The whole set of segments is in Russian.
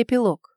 Эпилог.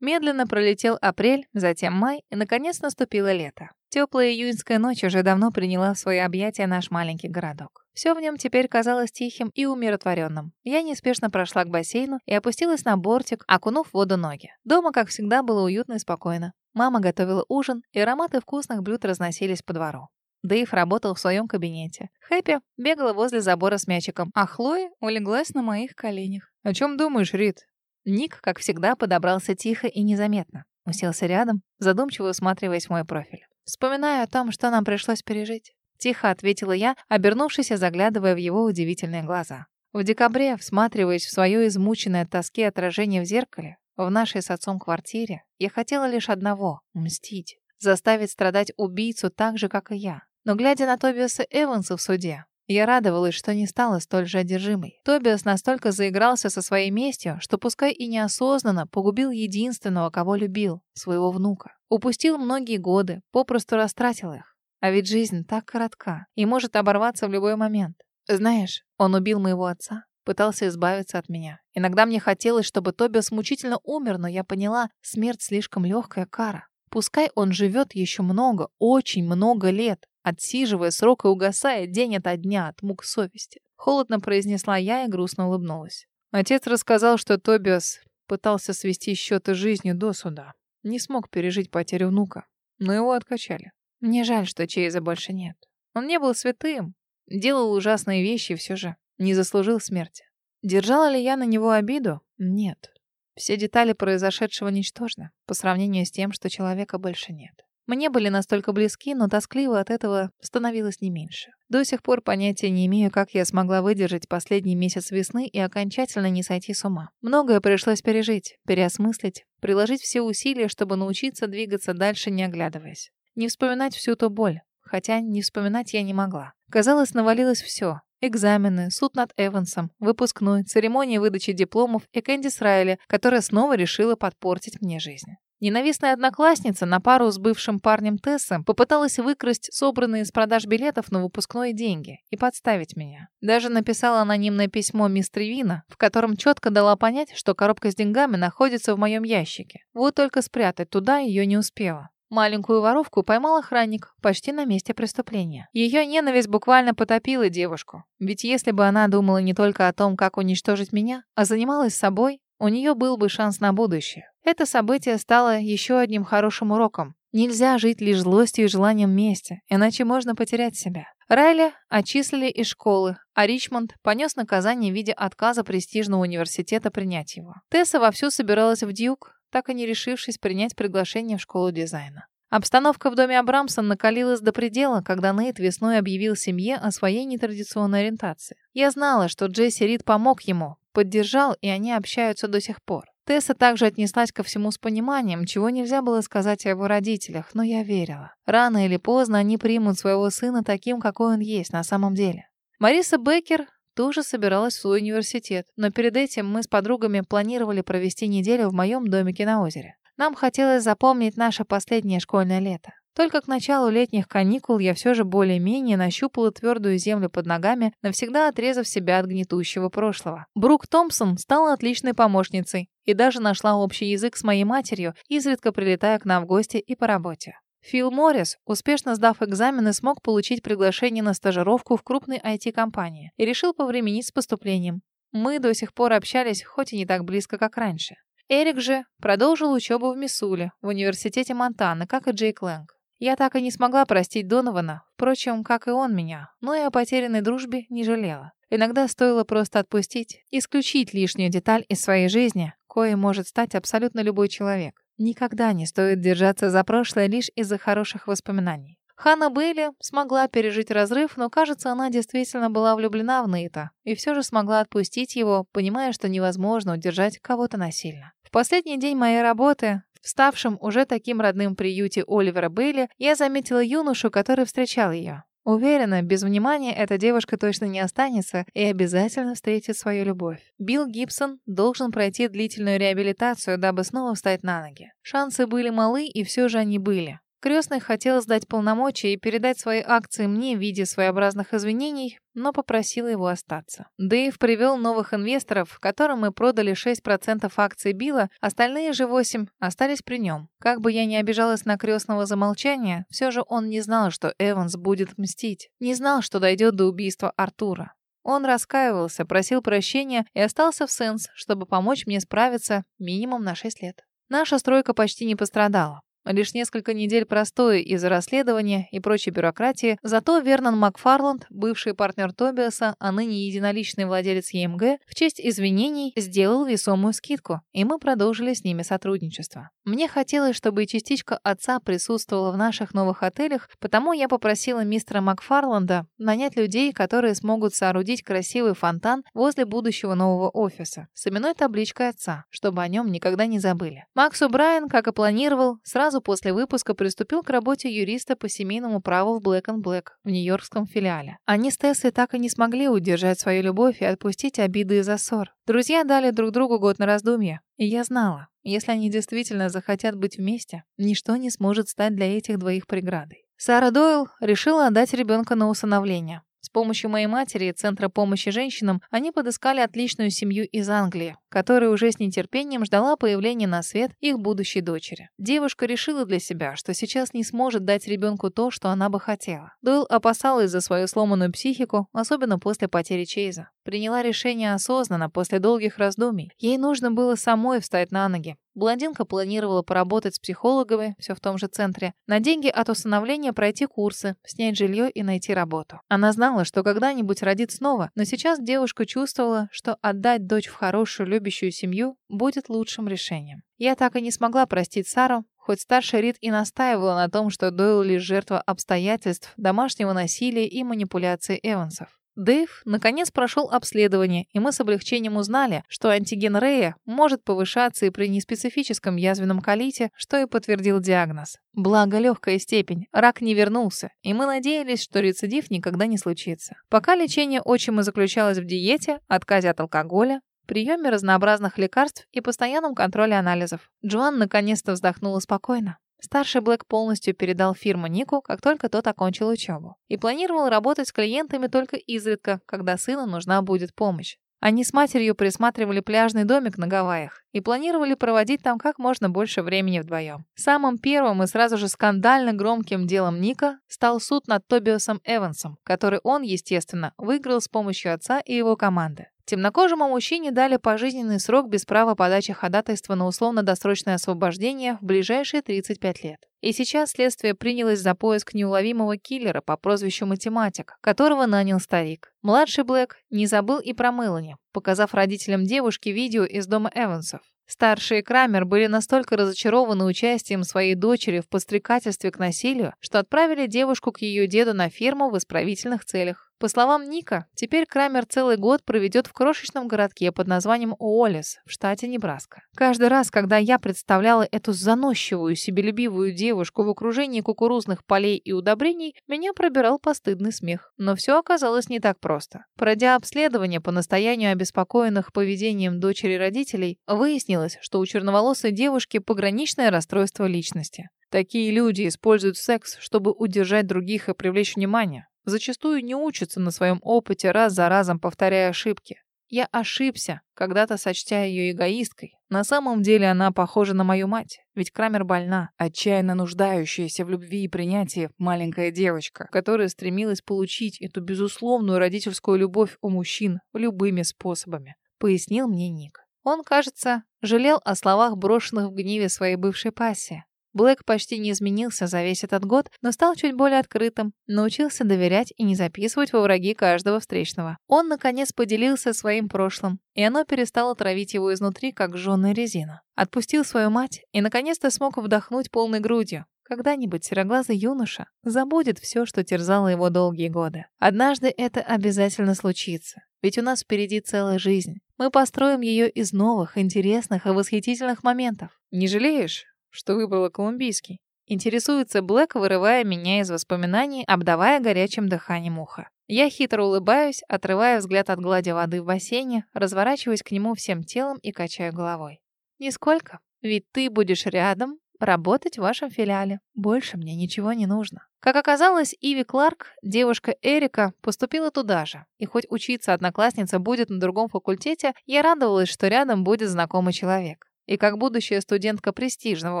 Медленно пролетел апрель, затем май, и, наконец, наступило лето. Теплая июньская ночь уже давно приняла в свои объятия наш маленький городок. Все в нем теперь казалось тихим и умиротворенным. Я неспешно прошла к бассейну и опустилась на бортик, окунув в воду ноги. Дома, как всегда, было уютно и спокойно. Мама готовила ужин, и ароматы вкусных блюд разносились по двору. Дэйв работал в своем кабинете. Хэппи бегала возле забора с мячиком, а Хлоя улеглась на моих коленях. «О чем думаешь, Рит?» Ник, как всегда, подобрался тихо и незаметно. Уселся рядом, задумчиво усматриваясь в мой профиль. Вспоминая о том, что нам пришлось пережить. Тихо ответила я, обернувшись и заглядывая в его удивительные глаза. В декабре, всматриваясь в свое измученное от тоски отражение в зеркале, в нашей с отцом квартире, я хотела лишь одного — мстить. Заставить страдать убийцу так же, как и я. Но глядя на Тобиаса Эванса в суде, я радовалась, что не стала столь же одержимой. Тобиас настолько заигрался со своей местью, что пускай и неосознанно погубил единственного, кого любил, своего внука. Упустил многие годы, попросту растратил их. А ведь жизнь так коротка и может оборваться в любой момент. Знаешь, он убил моего отца, пытался избавиться от меня. Иногда мне хотелось, чтобы Тобиас мучительно умер, но я поняла, смерть слишком легкая кара. Пускай он живет еще много, очень много лет, отсиживая срок и угасая день ото дня от мук совести. Холодно произнесла я и грустно улыбнулась. Отец рассказал, что Тобиас пытался свести счеты жизнью до суда. Не смог пережить потерю внука, но его откачали. Мне жаль, что Чейза больше нет. Он не был святым, делал ужасные вещи и все же не заслужил смерти. Держала ли я на него обиду? Нет. Все детали произошедшего ничтожны по сравнению с тем, что человека больше нет. Мне были настолько близки, но тоскливо от этого становилось не меньше. До сих пор понятия не имею, как я смогла выдержать последний месяц весны и окончательно не сойти с ума. Многое пришлось пережить, переосмыслить, приложить все усилия, чтобы научиться двигаться дальше, не оглядываясь. Не вспоминать всю ту боль, хотя не вспоминать я не могла. Казалось, навалилось все. Экзамены, суд над Эвансом, выпускной, церемония выдачи дипломов и Кэндис Райли, которая снова решила подпортить мне жизнь. Ненавистная одноклассница на пару с бывшим парнем Тессом попыталась выкрасть собранные из продаж билетов на выпускные деньги и подставить меня. Даже написала анонимное письмо мистер Вина, в котором четко дала понять, что коробка с деньгами находится в моем ящике. Вот только спрятать туда ее не успела. Маленькую воровку поймал охранник почти на месте преступления. Ее ненависть буквально потопила девушку. Ведь если бы она думала не только о том, как уничтожить меня, а занималась собой, у нее был бы шанс на будущее. Это событие стало еще одним хорошим уроком. Нельзя жить лишь злостью и желанием мести, иначе можно потерять себя. Райли отчислили из школы, а Ричмонд понес наказание в виде отказа престижного университета принять его. Тесса вовсю собиралась в Дьюк, так и не решившись принять приглашение в школу дизайна. Обстановка в доме Абрамсон накалилась до предела, когда Нейт весной объявил семье о своей нетрадиционной ориентации. Я знала, что Джесси Рид помог ему, поддержал, и они общаются до сих пор. Тесса также отнеслась ко всему с пониманием, чего нельзя было сказать о его родителях, но я верила. Рано или поздно они примут своего сына таким, какой он есть на самом деле. Мариса Беккер тоже собиралась в свой университет, но перед этим мы с подругами планировали провести неделю в моем домике на озере. Нам хотелось запомнить наше последнее школьное лето. Только к началу летних каникул я все же более-менее нащупала твердую землю под ногами, навсегда отрезав себя от гнетущего прошлого. Брук Томпсон стала отличной помощницей и даже нашла общий язык с моей матерью, изредка прилетая к нам в гости и по работе. Фил Моррис, успешно сдав экзамены, смог получить приглашение на стажировку в крупной IT-компании и решил повременить с поступлением. Мы до сих пор общались, хоть и не так близко, как раньше. Эрик же продолжил учебу в Миссуле, в университете Монтаны, как и Джейк Лэнг. Я так и не смогла простить Донована, впрочем, как и он меня, но и о потерянной дружбе не жалела. Иногда стоило просто отпустить, исключить лишнюю деталь из своей жизни, коей может стать абсолютно любой человек. Никогда не стоит держаться за прошлое лишь из-за хороших воспоминаний. Ханна Бейли смогла пережить разрыв, но, кажется, она действительно была влюблена в Нейта и все же смогла отпустить его, понимая, что невозможно удержать кого-то насильно. В последний день моей работы, ставшем уже таким родным приюте Оливера Бейли, я заметила юношу, который встречал ее. Уверена, без внимания эта девушка точно не останется и обязательно встретит свою любовь. Билл Гибсон должен пройти длительную реабилитацию, дабы снова встать на ноги. Шансы были малы, и все же они были. Крестный хотел сдать полномочия и передать свои акции мне в виде своеобразных извинений, но попросил его остаться. Дэйв привел новых инвесторов, которым мы продали 6% акций Билла, остальные же 8 остались при нем. Как бы я ни обижалась на крестного за молчание, все же он не знал, что Эванс будет мстить. Не знал, что дойдет до убийства Артура. Он раскаивался, просил прощения и остался в Сенс, чтобы помочь мне справиться минимум на 6 лет. Наша стройка почти не пострадала. Лишь несколько недель простоя из-за расследования и прочей бюрократии, зато Вернон Макфарланд, бывший партнер Тобиаса, а ныне единоличный владелец ЕМГ, в честь извинений сделал весомую скидку, и мы продолжили с ними сотрудничество. Мне хотелось, чтобы частичка отца присутствовала в наших новых отелях, потому я попросила мистера Макфарланда нанять людей, которые смогут соорудить красивый фонтан возле будущего нового офиса с именной табличкой отца, чтобы о нем никогда не забыли. Макс Брайан, как и планировал, сразу сразу после выпуска приступил к работе юриста по семейному праву в Black Black в нью-йоркском филиале. Они с Тессой так и не смогли удержать свою любовь и отпустить обиды из-за ссор. Друзья дали друг другу год на раздумье, и я знала, если они действительно захотят быть вместе, ничто не сможет стать для этих двоих преградой. Сара Дойл решила отдать ребенка на усыновление. С помощью моей матери и Центра помощи женщинам они подыскали отличную семью из Англии, которая уже с нетерпением ждала появления на свет их будущей дочери. Девушка решила для себя, что сейчас не сможет дать ребенку то, что она бы хотела. Дойл опасалась за свою сломанную психику, особенно после потери Чейза. Приняла решение осознанно, после долгих раздумий. Ей нужно было самой встать на ноги. Блондинка планировала поработать с психологами, все в том же центре, на деньги от усыновления пройти курсы, снять жилье и найти работу. Она знала, что когда-нибудь родит снова, но сейчас девушка чувствовала, что отдать дочь в хорошую, любящую семью будет лучшим решением. Я так и не смогла простить Сару, хоть старший Рид и настаивала на том, что Дойл лишь жертва обстоятельств, домашнего насилия и манипуляции Эвансов. Дэйв наконец прошел обследование, и мы с облегчением узнали, что антиген Рея может повышаться и при неспецифическом язвенном колите, что и подтвердил диагноз. Благо легкая степень, рак не вернулся, и мы надеялись, что рецидив никогда не случится. Пока лечение отчима заключалось в диете, отказе от алкоголя, приеме разнообразных лекарств и постоянном контроле анализов. Джоан наконец-то вздохнула спокойно. Старший Блэк полностью передал фирму Нику, как только тот окончил учебу. И планировал работать с клиентами только изредка, когда сыну нужна будет помощь. Они с матерью присматривали пляжный домик на Гавайях и планировали проводить там как можно больше времени вдвоем. Самым первым и сразу же скандально громким делом Ника стал суд над Тобиасом Эвансом, который он, естественно, выиграл с помощью отца и его команды. Темнокожему мужчине дали пожизненный срок без права подачи ходатайства на условно-досрочное освобождение в ближайшие 35 лет. И сейчас следствие принялось за поиск неуловимого киллера по прозвищу Математик, которого нанял старик. Младший Блэк не забыл и про Мелани, показав родителям девушки видео из дома Эвансов. Старшие Крамер были настолько разочарованы участием своей дочери в подстрекательстве к насилию, что отправили девушку к ее деду на ферму в исправительных целях. По словам Ника, теперь Крамер целый год проведет в крошечном городке под названием Уоллес в штате Небраска. Каждый раз, когда я представляла эту заносчивую, себелюбивую девушку в окружении кукурузных полей и удобрений, меня пробирал постыдный смех. Но все оказалось не так просто. Пройдя обследование по настоянию обеспокоенных поведением дочери родителей, выяснилось, что у черноволосой девушки пограничное расстройство личности. Такие люди используют секс, чтобы удержать других и привлечь внимание зачастую не учатся на своем опыте, раз за разом повторяя ошибки. Я ошибся, когда-то сочтя ее эгоисткой. На самом деле она похожа на мою мать, ведь Крамер больна, отчаянно нуждающаяся в любви и принятии маленькая девочка, которая стремилась получить эту безусловную родительскую любовь у мужчин любыми способами, пояснил мне Ник. Он, кажется, жалел о словах, брошенных в гневе своей бывшей пассии. Блэк почти не изменился за весь этот год, но стал чуть более открытым, научился доверять и не записывать во враги каждого встречного. Он, наконец, поделился своим прошлым, и оно перестало травить его изнутри, как жженая резина. Отпустил свою мать и, наконец-то, смог вдохнуть полной грудью. Когда-нибудь сероглазый юноша забудет все, что терзало его долгие годы. Однажды это обязательно случится, ведь у нас впереди целая жизнь. Мы построим ее из новых, интересных и восхитительных моментов. Не жалеешь? Что выбрала колумбийский. Интересуется Блэк, вырывая меня из воспоминаний, обдавая горячим дыханием уха. Я хитро улыбаюсь, отрывая взгляд от глади воды в бассейне, разворачиваясь к нему всем телом и качаю головой. «Нисколько, ведь ты будешь рядом, работать в вашем филиале. Больше мне ничего не нужно. Как оказалось, Иви Кларк, девушка Эрика, поступила туда же. И хоть учиться одноклассница будет на другом факультете, я радовалась, что рядом будет знакомый человек. И как будущая студентка престижного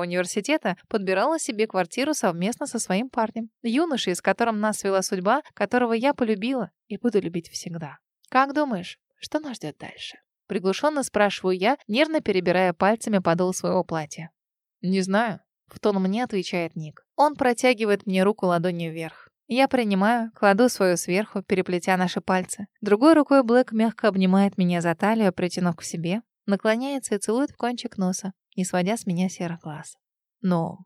университета подбирала себе квартиру совместно со своим парнем, юношей, с которым нас свела судьба, которого я полюбила и буду любить всегда. Как думаешь, что нас ждет дальше? Приглушенно спрашиваю я, нервно перебирая пальцами подол своего платья. «Не знаю», — в тон мне отвечает Ник. Он протягивает мне руку ладонью вверх. Я принимаю, кладу свою сверху, переплетя наши пальцы. Другой рукой Блэк мягко обнимает меня за талию, притянув к себе, наклоняется и целует в кончик носа, не сводя с меня серых глаз. «Но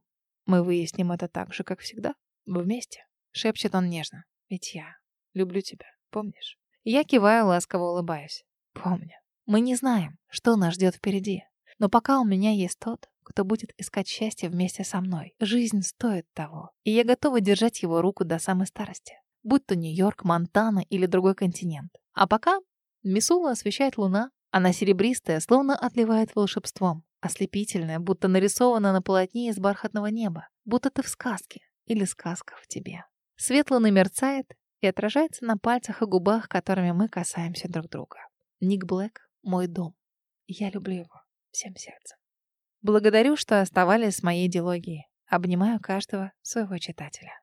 мы выясним это так же, как всегда, вместе», — шепчет он нежно. «Ведь я люблю тебя, помнишь?» Я киваю, ласково улыбаюсь. «Помню. Мы не знаем, что нас ждет впереди, но пока у меня есть тот, кто будет искать счастье вместе со мной. Жизнь стоит того, и я готова держать его руку до самой старости. Будь то Нью-Йорк, Монтана или другой континент. А пока Мисула освещает луна, она серебристая, словно отливает волшебством. Ослепительная, будто нарисована на полотне из бархатного неба. Будто ты в сказке или сказка в тебе. Свет луны мерцает и отражается на пальцах и губах, которыми мы касаемся друг друга. Ник Блэк — мой дом. Я люблю его всем сердцем. Благодарю, что оставались с моей дилогией. Обнимаю каждого своего читателя.